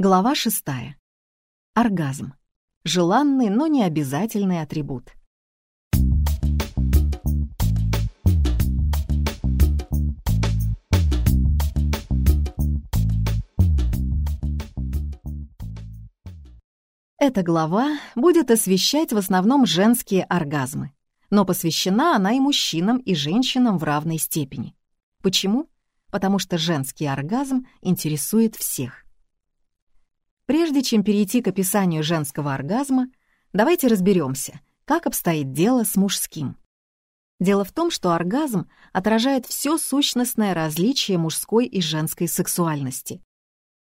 Глава шестая. Оргазм. Желанный, но не обязательный атрибут. Эта глава будет освещать в основном женские оргазмы, но посвящена она и мужчинам, и женщинам в равной степени. Почему? Потому что женский оргазм интересует всех. Прежде чем перейти к описанию женского оргазма, давайте разберемся, как обстоит дело с мужским. Дело в том, что оргазм отражает все сущностное различие мужской и женской сексуальности.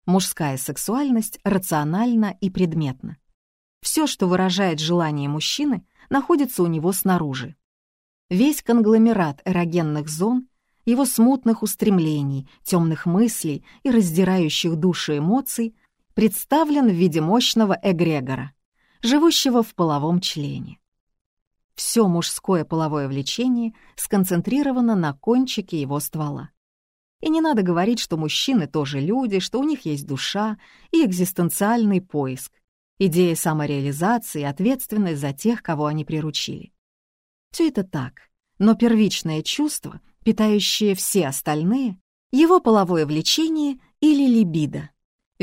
Мужская сексуальность рациональна и предметна. Все, что выражает желание мужчины, находится у него снаружи. Весь конгломерат эрогенных зон, его смутных устремлений, темных мыслей и раздирающих души эмоций представлен в виде мощного эгрегора, живущего в половом члене. Все мужское половое влечение сконцентрировано на кончике его ствола. И не надо говорить, что мужчины тоже люди, что у них есть душа и экзистенциальный поиск, идея самореализации и ответственность за тех, кого они приручили. Все это так, но первичное чувство, питающее все остальные, его половое влечение или либидо,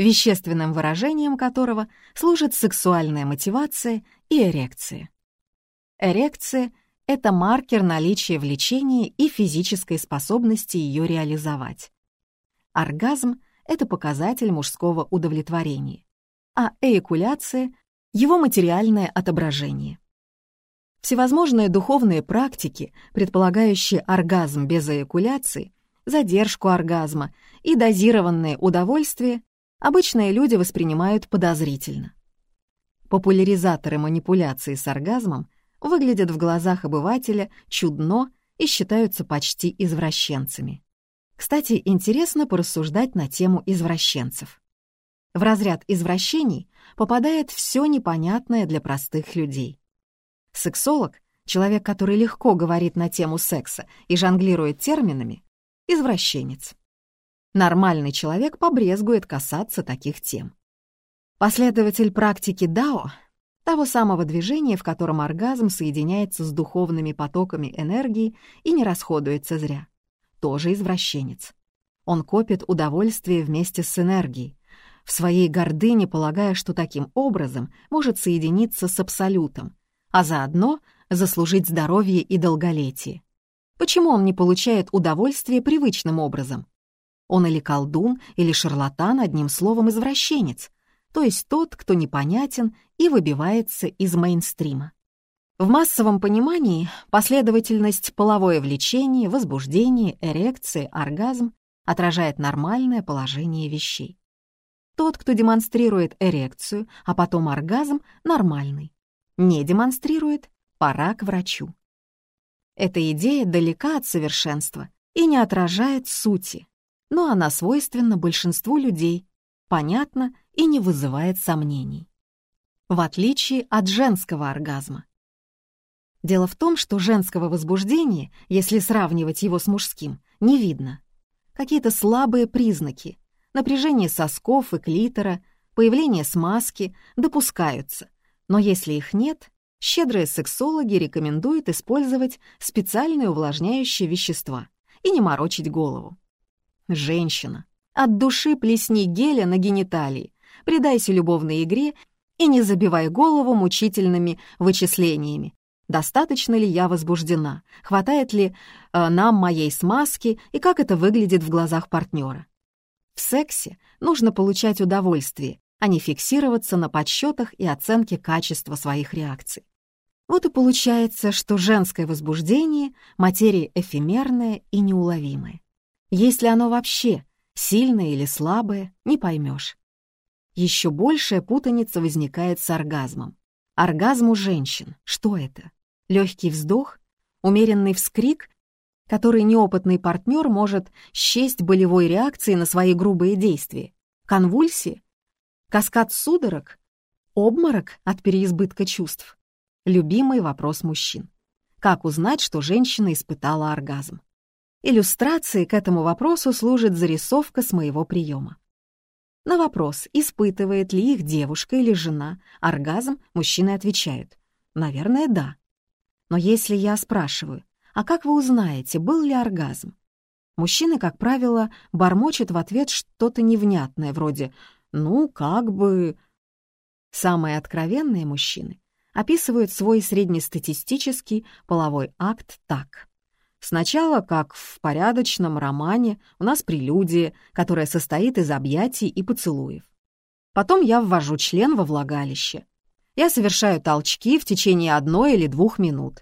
вещественным выражением которого служит сексуальная мотивация и эрекция. Эрекция — это маркер наличия влечения и физической способности ее реализовать. Оргазм — это показатель мужского удовлетворения, а эякуляция — его материальное отображение. Всевозможные духовные практики, предполагающие оргазм без эякуляции, задержку оргазма и дозированное удовольствие, обычные люди воспринимают подозрительно. Популяризаторы манипуляции с оргазмом выглядят в глазах обывателя чудно и считаются почти извращенцами. Кстати, интересно порассуждать на тему извращенцев. В разряд извращений попадает все непонятное для простых людей. Сексолог, человек, который легко говорит на тему секса и жонглирует терминами, извращенец. Нормальный человек побрезгует касаться таких тем. Последователь практики Дао, того самого движения, в котором оргазм соединяется с духовными потоками энергии и не расходуется зря, тоже извращенец. Он копит удовольствие вместе с энергией, в своей гордыне полагая, что таким образом может соединиться с Абсолютом, а заодно заслужить здоровье и долголетие. Почему он не получает удовольствие привычным образом? Он или колдун, или шарлатан, одним словом, извращенец, то есть тот, кто непонятен и выбивается из мейнстрима. В массовом понимании последовательность половое влечение, возбуждение, эрекция, оргазм отражает нормальное положение вещей. Тот, кто демонстрирует эрекцию, а потом оргазм, нормальный. Не демонстрирует, пора к врачу. Эта идея далека от совершенства и не отражает сути, но она свойственна большинству людей, понятна и не вызывает сомнений. В отличие от женского оргазма. Дело в том, что женского возбуждения, если сравнивать его с мужским, не видно. Какие-то слабые признаки, напряжение сосков и клитора, появление смазки допускаются, но если их нет, щедрые сексологи рекомендуют использовать специальные увлажняющие вещества и не морочить голову. Женщина, от души плесни геля на гениталии, предайся любовной игре и не забивай голову мучительными вычислениями. Достаточно ли я возбуждена? Хватает ли э, нам моей смазки и как это выглядит в глазах партнера? В сексе нужно получать удовольствие, а не фиксироваться на подсчетах и оценке качества своих реакций. Вот и получается, что женское возбуждение — материя эфемерная и неуловимая. Если оно вообще сильное или слабое, не поймешь. Еще большая путаница возникает с оргазмом. Оргазм у женщин. Что это? Легкий вздох? Умеренный вскрик, который неопытный партнер может счесть болевой реакцией на свои грубые действия? Конвульсии? Каскад судорог? Обморок от переизбытка чувств? Любимый вопрос мужчин. Как узнать, что женщина испытала оргазм? Иллюстрацией к этому вопросу служит зарисовка с моего приема. На вопрос, испытывает ли их девушка или жена оргазм, мужчины отвечают «Наверное, да». Но если я спрашиваю «А как вы узнаете, был ли оргазм?» Мужчины, как правило, бормочут в ответ что-то невнятное, вроде «ну, как бы...» Самые откровенные мужчины описывают свой среднестатистический половой акт так. Сначала, как в порядочном романе, у нас прелюдия, которая состоит из объятий и поцелуев. Потом я ввожу член во влагалище. Я совершаю толчки в течение одной или двух минут.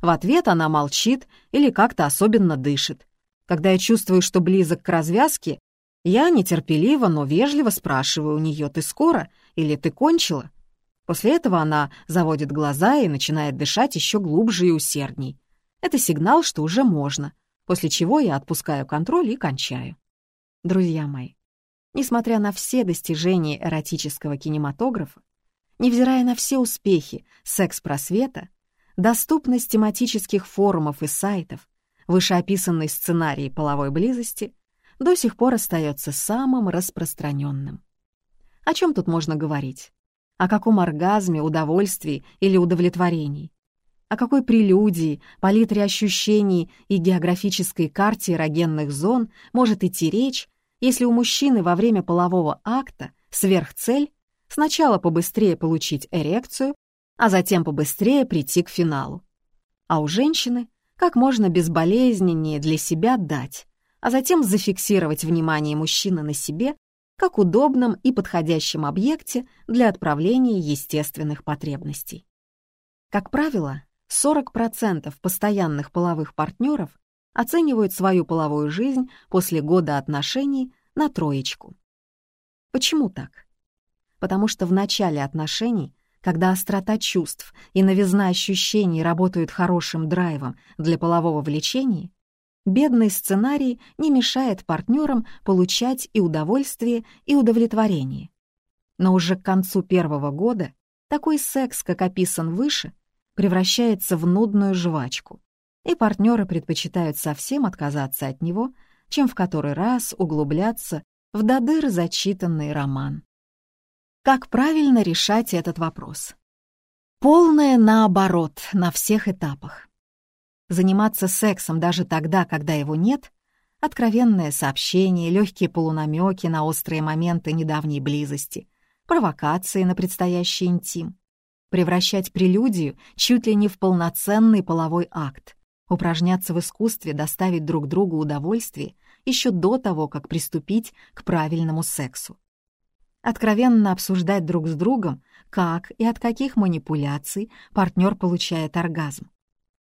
В ответ она молчит или как-то особенно дышит. Когда я чувствую, что близок к развязке, я нетерпеливо, но вежливо спрашиваю у нее, «Ты скоро?» или «Ты кончила?» После этого она заводит глаза и начинает дышать еще глубже и усердней. Это сигнал, что уже можно, после чего я отпускаю контроль и кончаю. Друзья мои, несмотря на все достижения эротического кинематографа, невзирая на все успехи секс-просвета, доступность тематических форумов и сайтов, вышеописанный сценарий половой близости до сих пор остается самым распространенным. О чем тут можно говорить? О каком оргазме, удовольствии или удовлетворении? О какой прелюдии, палитре ощущений и географической карте эрогенных зон может идти речь, если у мужчины во время полового акта сверхцель сначала побыстрее получить эрекцию, а затем побыстрее прийти к финалу. А у женщины как можно безболезненнее для себя дать, а затем зафиксировать внимание мужчины на себе как удобном и подходящем объекте для отправления естественных потребностей. Как правило, 40% постоянных половых партнеров оценивают свою половую жизнь после года отношений на троечку. Почему так? Потому что в начале отношений, когда острота чувств и новизна ощущений работают хорошим драйвом для полового влечения, бедный сценарий не мешает партнерам получать и удовольствие, и удовлетворение. Но уже к концу первого года такой секс, как описан выше, превращается в нудную жвачку, и партнеры предпочитают совсем отказаться от него, чем в который раз углубляться в додыр зачитанный роман. Как правильно решать этот вопрос? Полное наоборот на всех этапах. Заниматься сексом даже тогда, когда его нет, откровенное сообщение, легкие полунамеки на острые моменты недавней близости, провокации на предстоящий интим, превращать прелюдию чуть ли не в полноценный половой акт, упражняться в искусстве доставить друг другу удовольствие еще до того, как приступить к правильному сексу. Откровенно обсуждать друг с другом, как и от каких манипуляций партнер получает оргазм.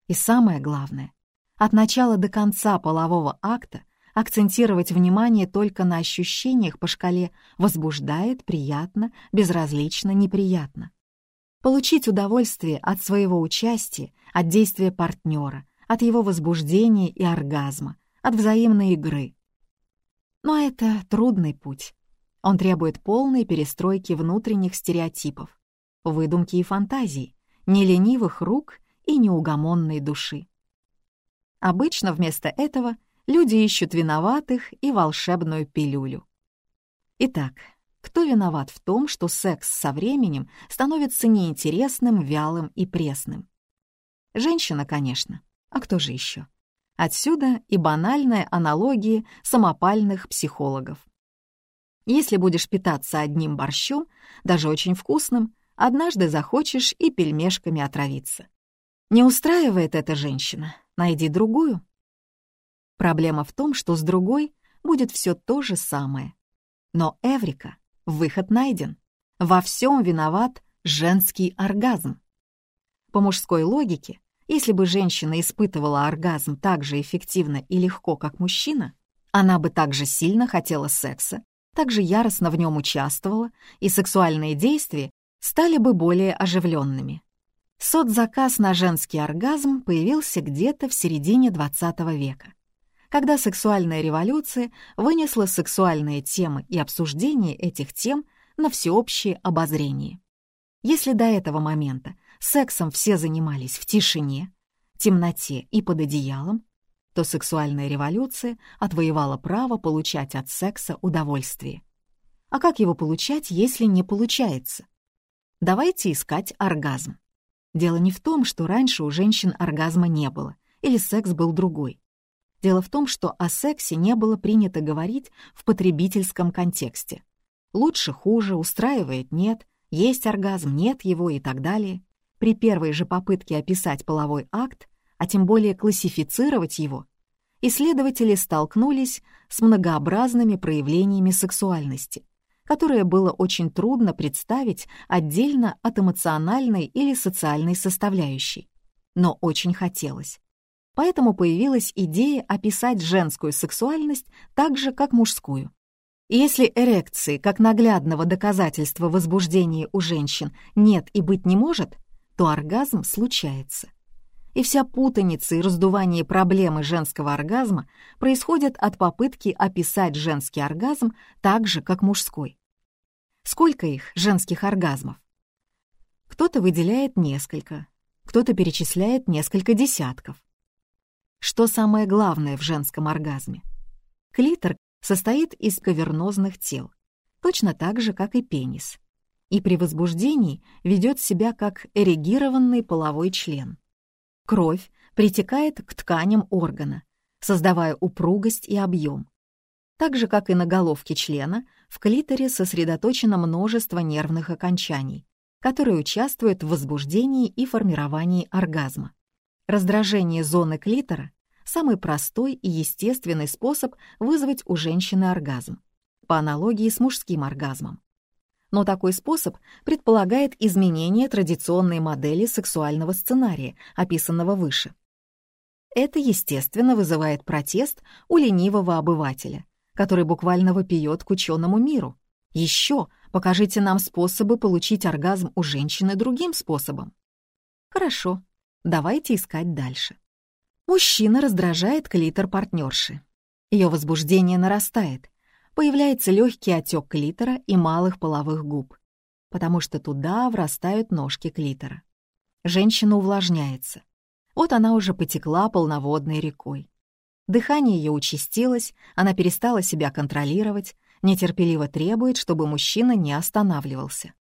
И самое главное, от начала до конца полового акта акцентировать внимание только на ощущениях по шкале «возбуждает», «приятно», «безразлично», «неприятно». Получить удовольствие от своего участия, от действия партнера, от его возбуждения и оргазма, от взаимной игры. Но это трудный путь. Он требует полной перестройки внутренних стереотипов, выдумки и фантазий, неленивых рук и неугомонной души. Обычно вместо этого люди ищут виноватых и волшебную пилюлю. Итак, кто виноват в том, что секс со временем становится неинтересным, вялым и пресным? Женщина, конечно. А кто же еще? Отсюда и банальная аналогия самопальных психологов. Если будешь питаться одним борщом, даже очень вкусным, однажды захочешь и пельмешками отравиться. Не устраивает эта женщина, найди другую. Проблема в том, что с другой будет все то же самое. Но Эврика Выход найден. Во всем виноват женский оргазм. По мужской логике, если бы женщина испытывала оргазм так же эффективно и легко, как мужчина, она бы так же сильно хотела секса, так же яростно в нем участвовала, и сексуальные действия стали бы более оживленными. Соцзаказ на женский оргазм появился где-то в середине XX века когда сексуальная революция вынесла сексуальные темы и обсуждение этих тем на всеобщее обозрение. Если до этого момента сексом все занимались в тишине, темноте и под одеялом, то сексуальная революция отвоевала право получать от секса удовольствие. А как его получать, если не получается? Давайте искать оргазм. Дело не в том, что раньше у женщин оргазма не было, или секс был другой. Дело в том, что о сексе не было принято говорить в потребительском контексте. Лучше, хуже, устраивает, нет, есть оргазм, нет его и так далее. При первой же попытке описать половой акт, а тем более классифицировать его, исследователи столкнулись с многообразными проявлениями сексуальности, которое было очень трудно представить отдельно от эмоциональной или социальной составляющей. Но очень хотелось. Поэтому появилась идея описать женскую сексуальность так же, как мужскую. Если эрекции, как наглядного доказательства возбуждения у женщин, нет и быть не может, то оргазм случается. И вся путаница и раздувание проблемы женского оргазма происходят от попытки описать женский оргазм так же, как мужской. Сколько их, женских оргазмов? Кто-то выделяет несколько, кто-то перечисляет несколько десятков. Что самое главное в женском оргазме? Клитор состоит из кавернозных тел, точно так же, как и пенис, и при возбуждении ведет себя как эрегированный половой член. Кровь притекает к тканям органа, создавая упругость и объем. Так же, как и на головке члена, в клиторе сосредоточено множество нервных окончаний, которые участвуют в возбуждении и формировании оргазма. Раздражение зоны клитора — самый простой и естественный способ вызвать у женщины оргазм, по аналогии с мужским оргазмом. Но такой способ предполагает изменение традиционной модели сексуального сценария, описанного выше. Это, естественно, вызывает протест у ленивого обывателя, который буквально вопиет к ученому миру. Еще покажите нам способы получить оргазм у женщины другим способом. Хорошо, Давайте искать дальше. Мужчина раздражает клитор партнерши. Ее возбуждение нарастает. Появляется легкий отек клитора и малых половых губ, потому что туда врастают ножки клитора. Женщина увлажняется. Вот она уже потекла полноводной рекой. Дыхание ее участилось, она перестала себя контролировать, нетерпеливо требует, чтобы мужчина не останавливался.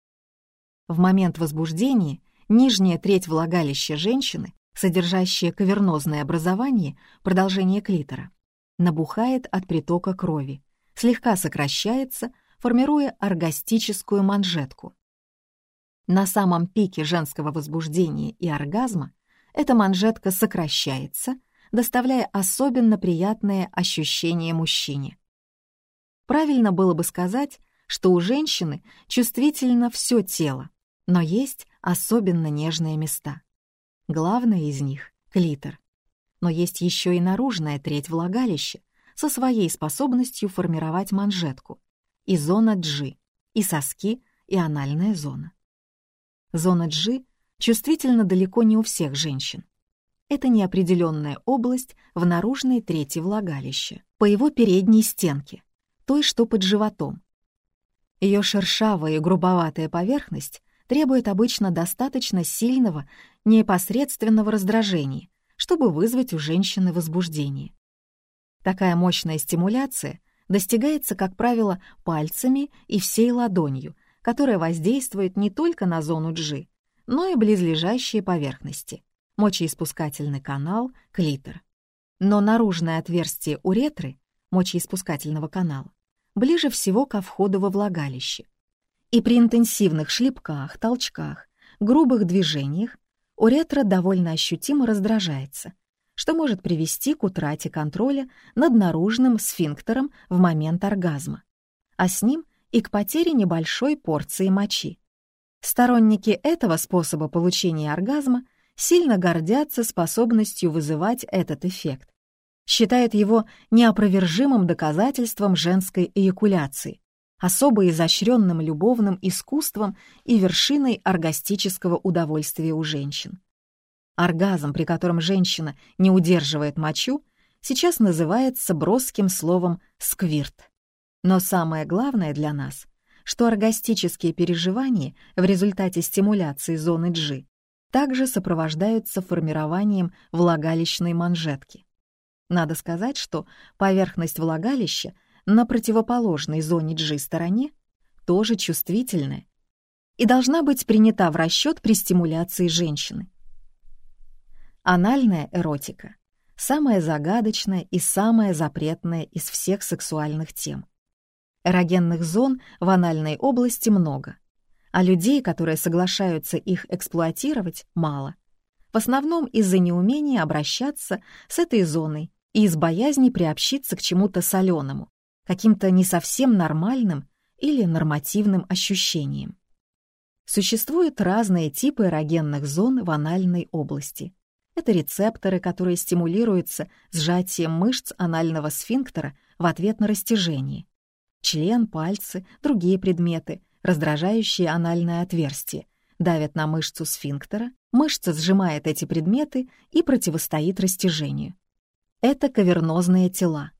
В момент возбуждения Нижняя треть влагалища женщины, содержащая кавернозное образование, продолжение клитора, набухает от притока крови, слегка сокращается, формируя оргастическую манжетку. На самом пике женского возбуждения и оргазма эта манжетка сокращается, доставляя особенно приятное ощущение мужчине. Правильно было бы сказать, что у женщины чувствительно все тело, но есть особенно нежные места. Главное из них — клитор. Но есть еще и наружная треть влагалища со своей способностью формировать манжетку, и зона G, и соски, и анальная зона. Зона G чувствительна далеко не у всех женщин. Это неопределенная область в наружной трети влагалища, по его передней стенке, той, что под животом. Ее шершавая и грубоватая поверхность требует обычно достаточно сильного, непосредственного раздражения, чтобы вызвать у женщины возбуждение. Такая мощная стимуляция достигается, как правило, пальцами и всей ладонью, которая воздействует не только на зону G, но и близлежащие поверхности — мочеиспускательный канал, клитор. Но наружное отверстие уретры, мочеиспускательного канала, ближе всего ко входу во влагалище, и при интенсивных шлепках, толчках, грубых движениях уретра довольно ощутимо раздражается, что может привести к утрате контроля над наружным сфинктером в момент оргазма, а с ним и к потере небольшой порции мочи. Сторонники этого способа получения оргазма сильно гордятся способностью вызывать этот эффект, считают его неопровержимым доказательством женской эякуляции, особо изощренным любовным искусством и вершиной оргастического удовольствия у женщин. Оргазм, при котором женщина не удерживает мочу, сейчас называется броским словом «сквирт». Но самое главное для нас, что оргастические переживания в результате стимуляции зоны G также сопровождаются формированием влагалищной манжетки. Надо сказать, что поверхность влагалища на противоположной зоне G стороне тоже чувствительная и должна быть принята в расчет при стимуляции женщины. Анальная эротика — самая загадочная и самая запретная из всех сексуальных тем. Эрогенных зон в анальной области много, а людей, которые соглашаются их эксплуатировать, мало. В основном из-за неумения обращаться с этой зоной и из боязни приобщиться к чему-то соленому, каким-то не совсем нормальным или нормативным ощущениям. Существуют разные типы эрогенных зон в анальной области. Это рецепторы, которые стимулируются сжатием мышц анального сфинктера в ответ на растяжение. Член, пальцы, другие предметы, раздражающие анальное отверстие, давят на мышцу сфинктера, мышца сжимает эти предметы и противостоит растяжению. Это кавернозные тела,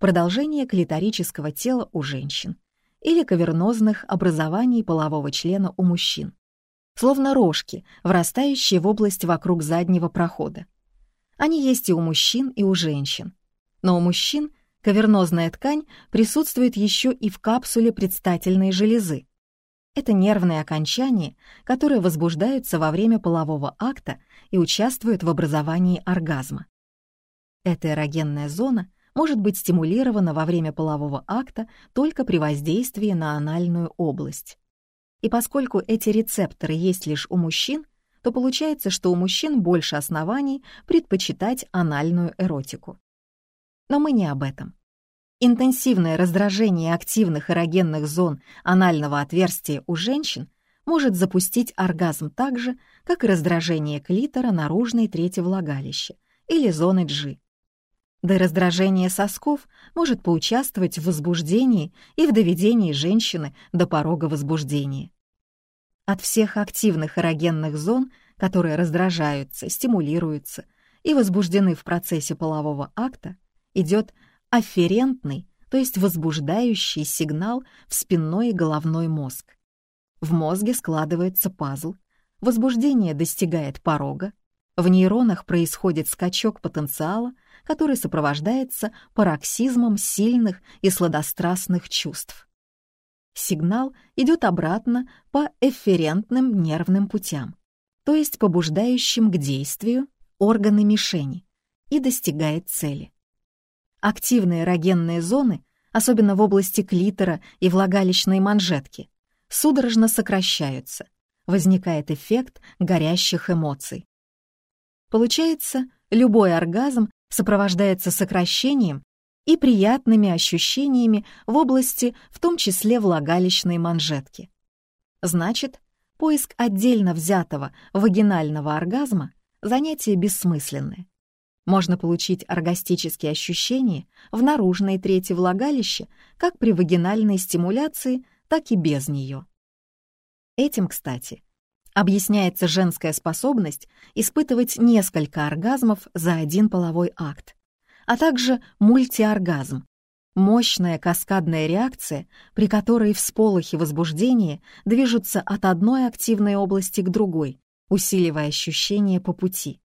продолжение клиторического тела у женщин или кавернозных образований полового члена у мужчин, словно рожки, врастающие в область вокруг заднего прохода. Они есть и у мужчин, и у женщин. Но у мужчин кавернозная ткань присутствует еще и в капсуле предстательной железы. Это нервные окончания, которые возбуждаются во время полового акта и участвуют в образовании оргазма. Эта эрогенная зона может быть стимулирована во время полового акта только при воздействии на анальную область. И поскольку эти рецепторы есть лишь у мужчин, то получается, что у мужчин больше оснований предпочитать анальную эротику. Но мы не об этом. Интенсивное раздражение активных эрогенных зон анального отверстия у женщин может запустить оргазм так же, как и раздражение клитора наружной трети влагалища или зоны G. Да и раздражение сосков может поучаствовать в возбуждении и в доведении женщины до порога возбуждения. От всех активных эрогенных зон, которые раздражаются, стимулируются и возбуждены в процессе полового акта, идет афферентный, то есть возбуждающий сигнал в спинной и головной мозг. В мозге складывается пазл, возбуждение достигает порога, в нейронах происходит скачок потенциала, который сопровождается пароксизмом сильных и сладострастных чувств. Сигнал идет обратно по эфферентным нервным путям, то есть побуждающим к действию органы мишени, и достигает цели. Активные эрогенные зоны, особенно в области клитора и влагалищной манжетки, судорожно сокращаются, возникает эффект горящих эмоций. Получается, любой оргазм сопровождается сокращением и приятными ощущениями в области, в том числе влагалищной манжетки. Значит, поиск отдельно взятого вагинального оргазма — занятие бессмысленное. Можно получить оргастические ощущения в наружной трети влагалища как при вагинальной стимуляции, так и без нее. Этим, кстати, объясняется женская способность испытывать несколько оргазмов за один половой акт, а также мультиоргазм — мощная каскадная реакция, при которой всполохи возбуждения движутся от одной активной области к другой, усиливая ощущения по пути.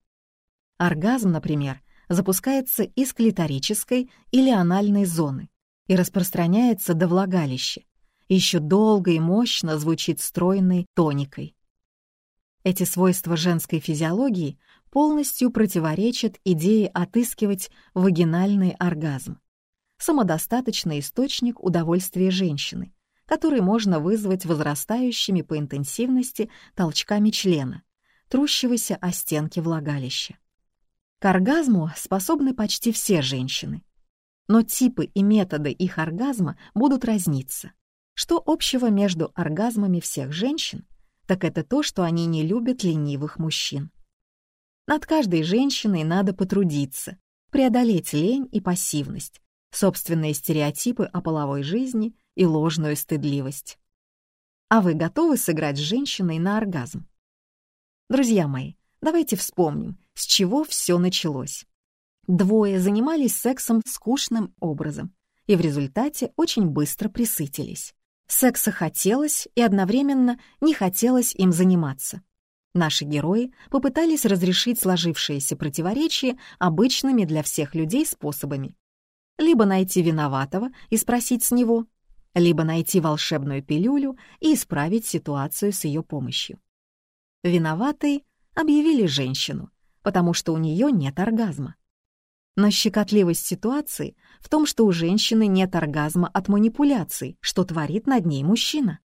Оргазм, например, запускается из клиторической или анальной зоны и распространяется до влагалища, еще долго и мощно звучит стройной тоникой. Эти свойства женской физиологии полностью противоречат идее отыскивать вагинальный оргазм. Самодостаточный источник удовольствия женщины, который можно вызвать возрастающими по интенсивности толчками члена, трущегося о стенки влагалища. К оргазму способны почти все женщины, но типы и методы их оргазма будут разниться. Что общего между оргазмами всех женщин так это то, что они не любят ленивых мужчин. Над каждой женщиной надо потрудиться, преодолеть лень и пассивность, собственные стереотипы о половой жизни и ложную стыдливость. А вы готовы сыграть с женщиной на оргазм? Друзья мои, давайте вспомним, с чего все началось. Двое занимались сексом скучным образом и в результате очень быстро присытились. Секса хотелось и одновременно не хотелось им заниматься. Наши герои попытались разрешить сложившиеся противоречия обычными для всех людей способами. Либо найти виноватого и спросить с него, либо найти волшебную пилюлю и исправить ситуацию с ее помощью. Виноватой объявили женщину, потому что у нее нет оргазма. Но щекотливость ситуации в том, что у женщины нет оргазма от манипуляций, что творит над ней мужчина.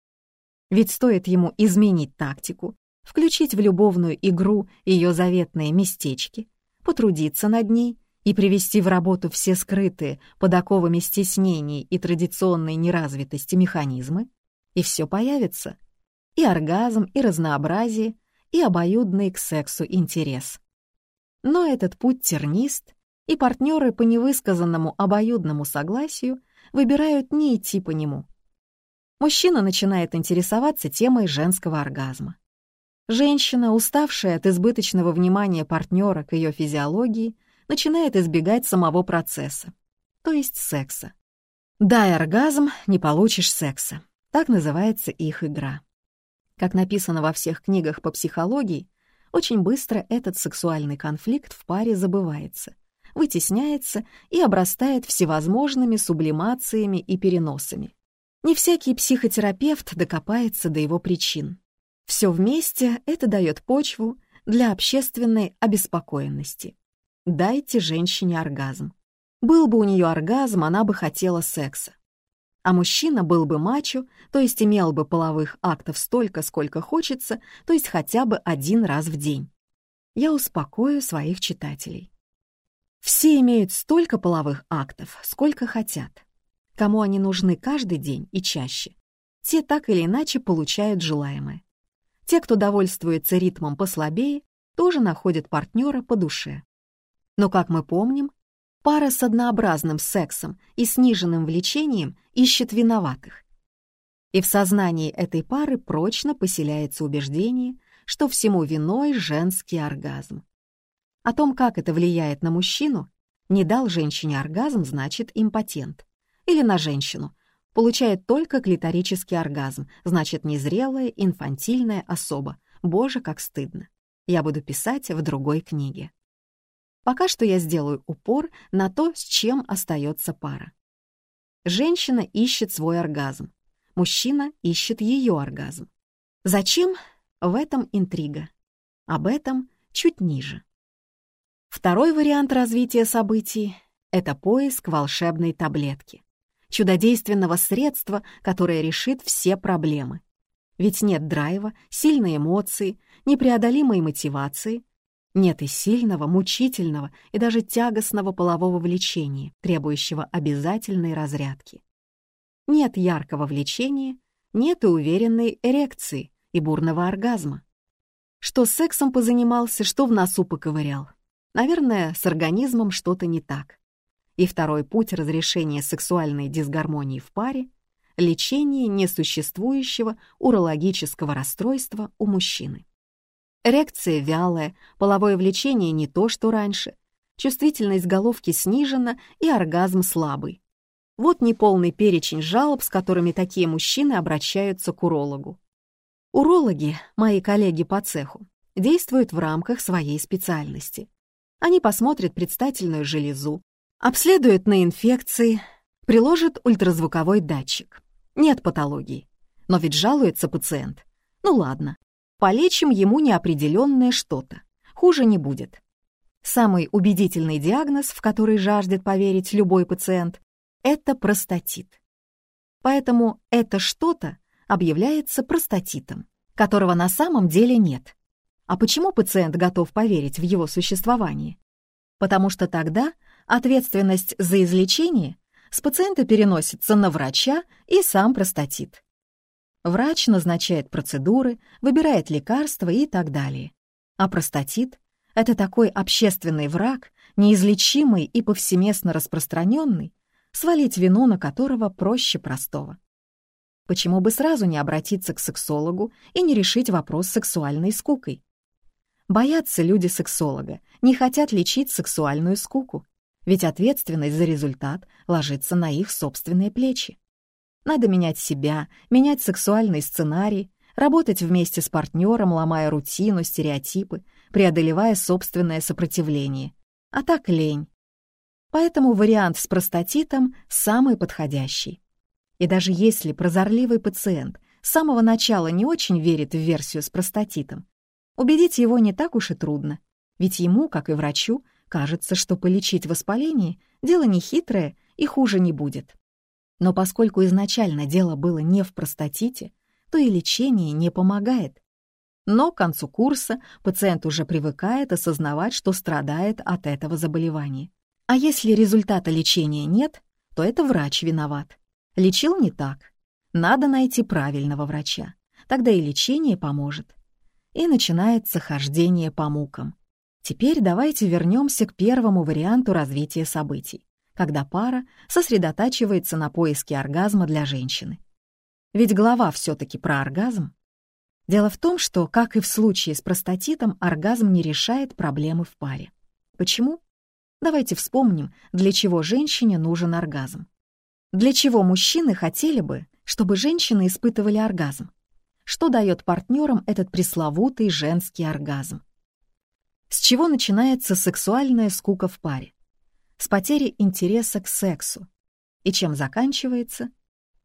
Ведь стоит ему изменить тактику, включить в любовную игру ее заветные местечки, потрудиться над ней и привести в работу все скрытые под оковами стеснений и традиционной неразвитости механизмы, и все появится. И оргазм, и разнообразие, и обоюдный к сексу интерес. Но этот путь тернист, и партнеры по невысказанному обоюдному согласию выбирают не идти по нему. Мужчина начинает интересоваться темой женского оргазма. Женщина, уставшая от избыточного внимания партнера к ее физиологии, начинает избегать самого процесса, то есть секса. Дай оргазм, не получишь секса. Так называется их игра. Как написано во всех книгах по психологии, очень быстро этот сексуальный конфликт в паре забывается, вытесняется и обрастает всевозможными сублимациями и переносами. Не всякий психотерапевт докопается до его причин. Все вместе это дает почву для общественной обеспокоенности. Дайте женщине оргазм. Был бы у нее оргазм, она бы хотела секса а мужчина был бы мачо, то есть имел бы половых актов столько, сколько хочется, то есть хотя бы один раз в день. Я успокою своих читателей. Все имеют столько половых актов, сколько хотят. Кому они нужны каждый день и чаще, те так или иначе получают желаемое. Те, кто довольствуется ритмом послабее, тоже находят партнера по душе. Но, как мы помним, Пара с однообразным сексом и сниженным влечением ищет виноватых. И в сознании этой пары прочно поселяется убеждение, что всему виной женский оргазм. О том, как это влияет на мужчину, не дал женщине оргазм, значит импотент. Или на женщину, получает только клиторический оргазм, значит незрелая, инфантильная особа. Боже, как стыдно. Я буду писать в другой книге. Пока что я сделаю упор на то, с чем остается пара. Женщина ищет свой оргазм, мужчина ищет ее оргазм. Зачем? В этом интрига. Об этом чуть ниже. Второй вариант развития событий — это поиск волшебной таблетки, чудодейственного средства, которое решит все проблемы. Ведь нет драйва, сильной эмоции, непреодолимой мотивации, нет и сильного, мучительного и даже тягостного полового влечения, требующего обязательной разрядки. Нет яркого влечения, нет и уверенной эрекции и бурного оргазма. Что сексом позанимался, что в носу поковырял. Наверное, с организмом что-то не так. И второй путь разрешения сексуальной дисгармонии в паре — лечение несуществующего урологического расстройства у мужчины. Эрекция вялая, половое влечение не то, что раньше. Чувствительность головки снижена и оргазм слабый. Вот неполный перечень жалоб, с которыми такие мужчины обращаются к урологу. Урологи, мои коллеги по цеху, действуют в рамках своей специальности. Они посмотрят предстательную железу, обследуют на инфекции, приложат ультразвуковой датчик. Нет патологии. Но ведь жалуется пациент. Ну ладно, Полечим ему неопределенное что-то. Хуже не будет. Самый убедительный диагноз, в который жаждет поверить любой пациент, это простатит. Поэтому это что-то объявляется простатитом, которого на самом деле нет. А почему пациент готов поверить в его существование? Потому что тогда ответственность за излечение с пациента переносится на врача и сам простатит. Врач назначает процедуры, выбирает лекарства и так далее. А простатит — это такой общественный враг, неизлечимый и повсеместно распространенный, свалить вину на которого проще простого. Почему бы сразу не обратиться к сексологу и не решить вопрос сексуальной скукой? Боятся люди сексолога, не хотят лечить сексуальную скуку, ведь ответственность за результат ложится на их собственные плечи. Надо менять себя, менять сексуальный сценарий, работать вместе с партнером, ломая рутину, стереотипы, преодолевая собственное сопротивление. А так лень. Поэтому вариант с простатитом самый подходящий. И даже если прозорливый пациент с самого начала не очень верит в версию с простатитом, убедить его не так уж и трудно, ведь ему, как и врачу, кажется, что полечить воспаление — дело нехитрое и хуже не будет. Но поскольку изначально дело было не в простатите, то и лечение не помогает. Но к концу курса пациент уже привыкает осознавать, что страдает от этого заболевания. А если результата лечения нет, то это врач виноват. Лечил не так. Надо найти правильного врача. Тогда и лечение поможет. И начинается хождение по мукам. Теперь давайте вернемся к первому варианту развития событий, когда пара сосредотачивается на поиске оргазма для женщины. Ведь глава все-таки про оргазм. Дело в том, что, как и в случае с простатитом, оргазм не решает проблемы в паре. Почему? Давайте вспомним, для чего женщине нужен оргазм. Для чего мужчины хотели бы, чтобы женщины испытывали оргазм? Что дает партнерам этот пресловутый женский оргазм? С чего начинается сексуальная скука в паре? С потери интереса к сексу. И чем заканчивается?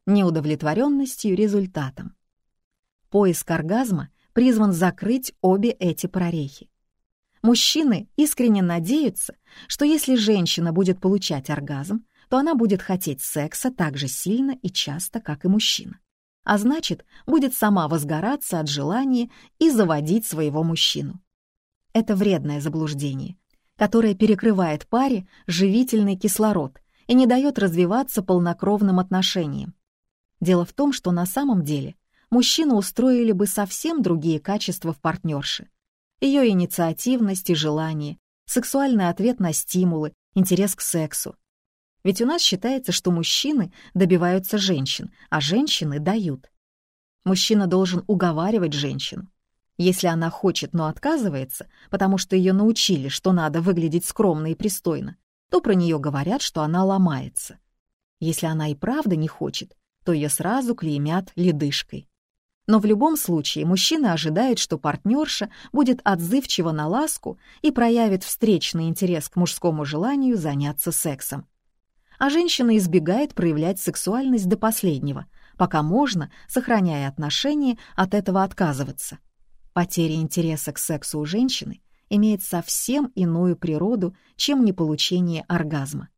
Неудовлетворенностью результатом. Поиск оргазма призван закрыть обе эти прорехи. Мужчины искренне надеются, что если женщина будет получать оргазм, то она будет хотеть секса так же сильно и часто, как и мужчина. А значит, будет сама возгораться от желания и заводить своего мужчину. Это вредное заблуждение, которое перекрывает паре живительный кислород и не дает развиваться полнокровным отношениям. Дело в том, что на самом деле мужчины устроили бы совсем другие качества в партнерше. Ее инициативность и желание, сексуальный ответ на стимулы, интерес к сексу, ведь у нас считается, что мужчины добиваются женщин, а женщины дают. Мужчина должен уговаривать женщину. Если она хочет, но отказывается, потому что ее научили, что надо выглядеть скромно и пристойно, то про нее говорят, что она ломается. Если она и правда не хочет, то ее сразу клеймят ледышкой. Но в любом случае мужчина ожидает, что партнерша будет отзывчива на ласку и проявит встречный интерес к мужскому желанию заняться сексом а женщина избегает проявлять сексуальность до последнего, пока можно, сохраняя отношения, от этого отказываться. Потеря интереса к сексу у женщины имеет совсем иную природу, чем неполучение оргазма.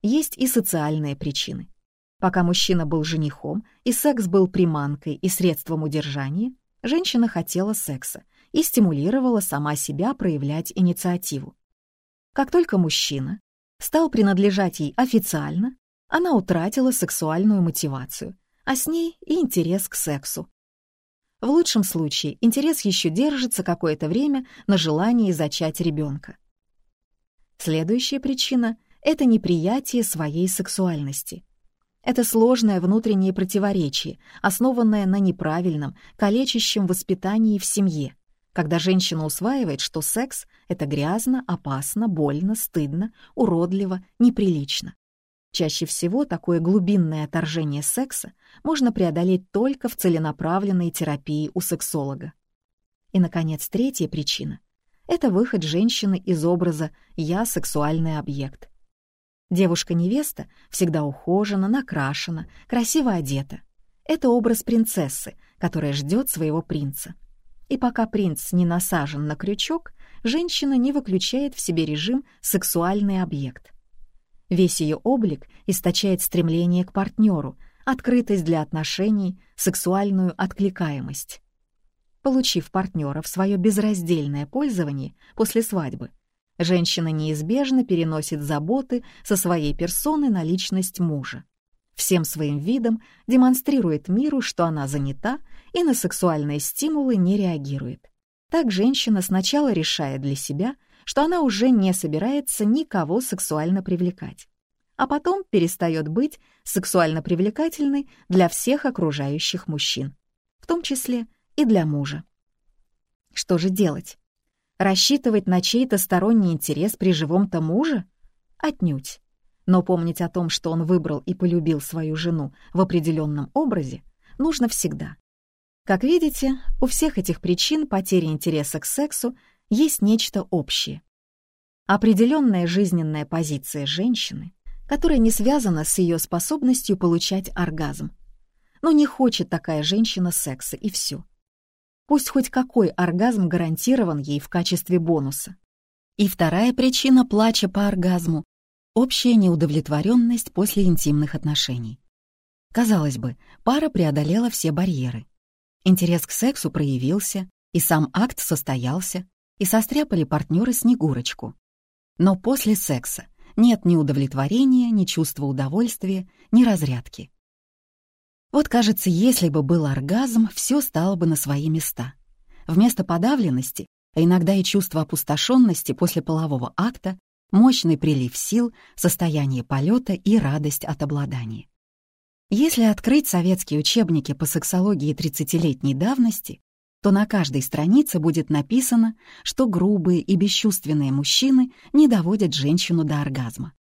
Есть и социальные причины. Пока мужчина был женихом, и секс был приманкой и средством удержания, женщина хотела секса и стимулировала сама себя проявлять инициативу. Как только мужчина стал принадлежать ей официально, она утратила сексуальную мотивацию, а с ней и интерес к сексу. В лучшем случае интерес еще держится какое-то время на желании зачать ребенка. Следующая причина — это неприятие своей сексуальности. Это сложное внутреннее противоречие, основанное на неправильном, калечащем воспитании в семье, когда женщина усваивает, что секс — это грязно, опасно, больно, стыдно, уродливо, неприлично. Чаще всего такое глубинное отторжение секса можно преодолеть только в целенаправленной терапии у сексолога. И, наконец, третья причина — это выход женщины из образа «я сексуальный объект». Девушка-невеста всегда ухожена, накрашена, красиво одета. Это образ принцессы, которая ждет своего принца и пока принц не насажен на крючок, женщина не выключает в себе режим «сексуальный объект». Весь ее облик источает стремление к партнеру, открытость для отношений, сексуальную откликаемость. Получив партнера в свое безраздельное пользование после свадьбы, женщина неизбежно переносит заботы со своей персоны на личность мужа всем своим видом демонстрирует миру, что она занята и на сексуальные стимулы не реагирует. Так женщина сначала решает для себя, что она уже не собирается никого сексуально привлекать, а потом перестает быть сексуально привлекательной для всех окружающих мужчин, в том числе и для мужа. Что же делать? Рассчитывать на чей-то сторонний интерес при живом-то муже? Отнюдь. Но помнить о том, что он выбрал и полюбил свою жену в определенном образе, нужно всегда. Как видите, у всех этих причин потери интереса к сексу есть нечто общее. Определенная жизненная позиция женщины, которая не связана с ее способностью получать оргазм. Но не хочет такая женщина секса, и все. Пусть хоть какой оргазм гарантирован ей в качестве бонуса. И вторая причина плача по оргазму — общая неудовлетворенность после интимных отношений. Казалось бы, пара преодолела все барьеры. Интерес к сексу проявился, и сам акт состоялся, и состряпали партнеры Снегурочку. Но после секса нет ни удовлетворения, ни чувства удовольствия, ни разрядки. Вот кажется, если бы был оргазм, все стало бы на свои места. Вместо подавленности, а иногда и чувства опустошенности после полового акта, мощный прилив сил, состояние полета и радость от обладания. Если открыть советские учебники по сексологии 30-летней давности, то на каждой странице будет написано, что грубые и бесчувственные мужчины не доводят женщину до оргазма.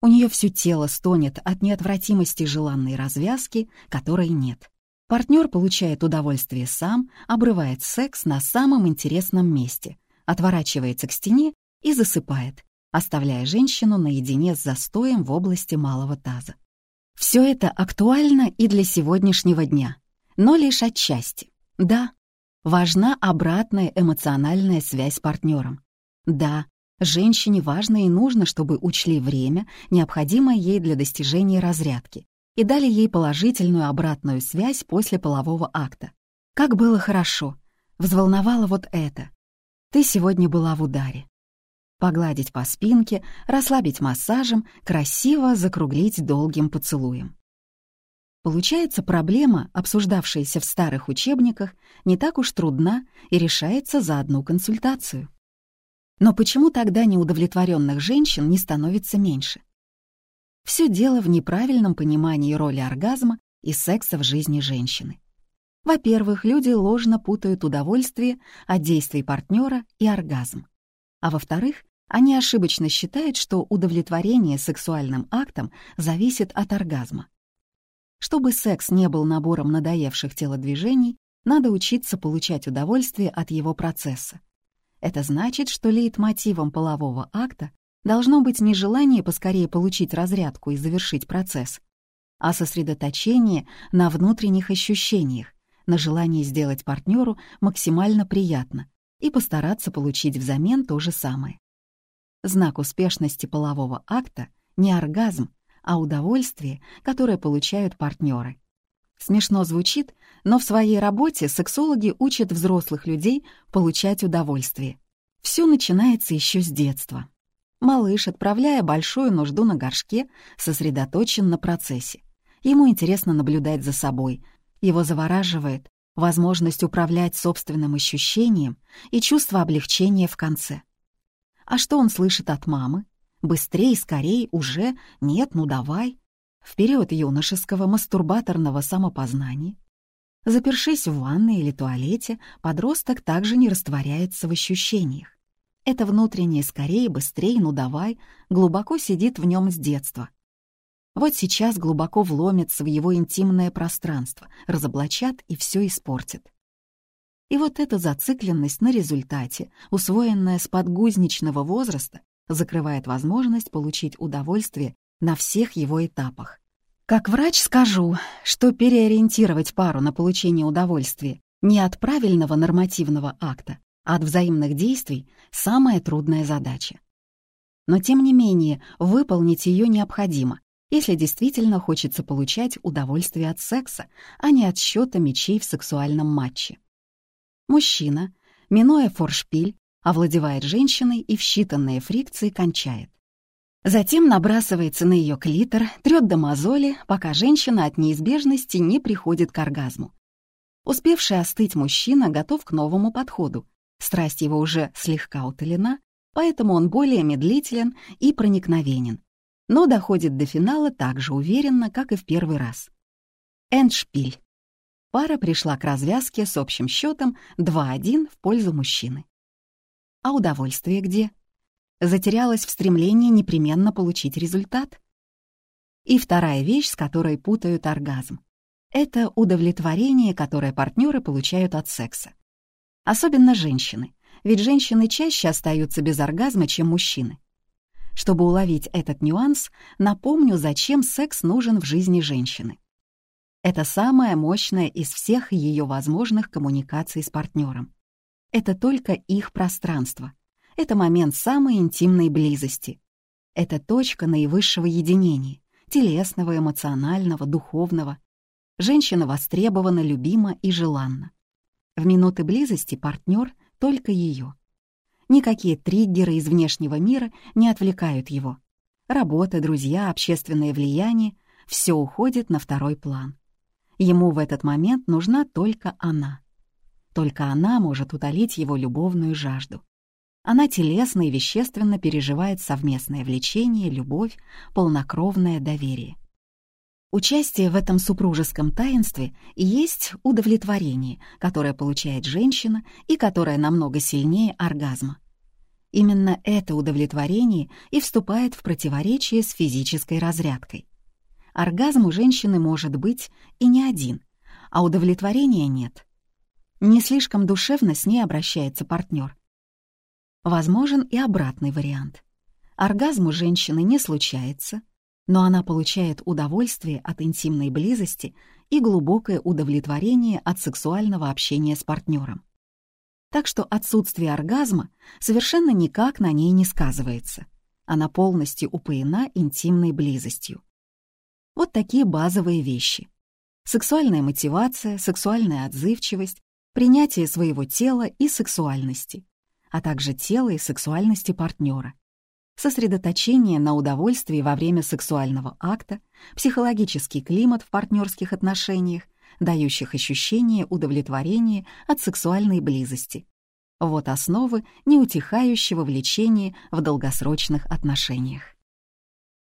У нее все тело стонет от неотвратимости желанной развязки, которой нет. Партнер получает удовольствие сам, обрывает секс на самом интересном месте, отворачивается к стене и засыпает, оставляя женщину наедине с застоем в области малого таза. Все это актуально и для сегодняшнего дня, но лишь отчасти. Да, Важна обратная эмоциональная связь с партнером. Да, женщине важно и нужно, чтобы учли время, необходимое ей для достижения разрядки, и дали ей положительную обратную связь после полового акта. Как было хорошо, взволновало вот это. Ты сегодня была в ударе. Погладить по спинке, расслабить массажем, красиво закруглить долгим поцелуем. Получается, проблема, обсуждавшаяся в старых учебниках, не так уж трудна и решается за одну консультацию. Но почему тогда неудовлетворенных женщин не становится меньше? Все дело в неправильном понимании роли оргазма и секса в жизни женщины. Во-первых, люди ложно путают удовольствие от действий партнера и оргазм. А во-вторых, они ошибочно считают, что удовлетворение сексуальным актом зависит от оргазма. Чтобы секс не был набором надоевших телодвижений, надо учиться получать удовольствие от его процесса. Это значит, что лейтмотивом полового акта должно быть не желание поскорее получить разрядку и завершить процесс, а сосредоточение на внутренних ощущениях, на желании сделать партнеру максимально приятно и постараться получить взамен то же самое. Знак успешности полового акта — не оргазм, а удовольствие, которое получают партнеры. Смешно звучит, но в своей работе сексологи учат взрослых людей получать удовольствие. Все начинается еще с детства. Малыш, отправляя большую нужду на горшке, сосредоточен на процессе. Ему интересно наблюдать за собой. Его завораживает возможность управлять собственным ощущением и чувство облегчения в конце. А что он слышит от мамы? Быстрей, скорей, уже, нет, ну давай. Вперед юношеского мастурбаторного самопознания. Запершись в ванной или туалете, подросток также не растворяется в ощущениях. Это внутреннее «скорее», «быстрее», «ну давай» глубоко сидит в нем с детства. Вот сейчас глубоко вломится в его интимное пространство, разоблачат и все испортят. И вот эта зацикленность на результате, усвоенная с подгузничного возраста, закрывает возможность получить удовольствие на всех его этапах. Как врач скажу, что переориентировать пару на получение удовольствия не от правильного нормативного акта, а от взаимных действий — самая трудная задача. Но тем не менее, выполнить ее необходимо, если действительно хочется получать удовольствие от секса, а не от счета мечей в сексуальном матче. Мужчина, минуя форшпиль, овладевает женщиной и в считанные фрикции кончает. Затем набрасывается на ее клитор, трет до мозоли, пока женщина от неизбежности не приходит к оргазму. Успевший остыть мужчина готов к новому подходу. Страсть его уже слегка утолена, поэтому он более медлителен и проникновенен, но доходит до финала так же уверенно, как и в первый раз. Эндшпиль. Пара пришла к развязке с общим счетом 2-1 в пользу мужчины. А удовольствие где? Затерялась в стремлении непременно получить результат? И вторая вещь, с которой путают оргазм. Это удовлетворение, которое партнеры получают от секса. Особенно женщины, ведь женщины чаще остаются без оргазма, чем мужчины. Чтобы уловить этот нюанс, напомню, зачем секс нужен в жизни женщины. Это самая мощная из всех ее возможных коммуникаций с партнером. Это только их пространство. Это момент самой интимной близости. Это точка наивысшего единения, телесного, эмоционального, духовного. Женщина востребована, любима и желанна. В минуты близости партнер только ее. Никакие триггеры из внешнего мира не отвлекают его. Работа, друзья, общественное влияние — все уходит на второй план. Ему в этот момент нужна только она. Только она может утолить его любовную жажду. Она телесно и вещественно переживает совместное влечение, любовь, полнокровное доверие. Участие в этом супружеском таинстве и есть удовлетворение, которое получает женщина и которое намного сильнее оргазма. Именно это удовлетворение и вступает в противоречие с физической разрядкой. Оргазм у женщины может быть и не один, а удовлетворения нет. Не слишком душевно с ней обращается партнер. Возможен и обратный вариант. Оргазм у женщины не случается, но она получает удовольствие от интимной близости и глубокое удовлетворение от сексуального общения с партнером. Так что отсутствие оргазма совершенно никак на ней не сказывается. Она полностью упоена интимной близостью. Вот такие базовые вещи. Сексуальная мотивация, сексуальная отзывчивость, принятие своего тела и сексуальности а также тела и сексуальности партнера. Сосредоточение на удовольствии во время сексуального акта, психологический климат в партнерских отношениях, дающих ощущение удовлетворения от сексуальной близости. Вот основы неутихающего влечения в долгосрочных отношениях.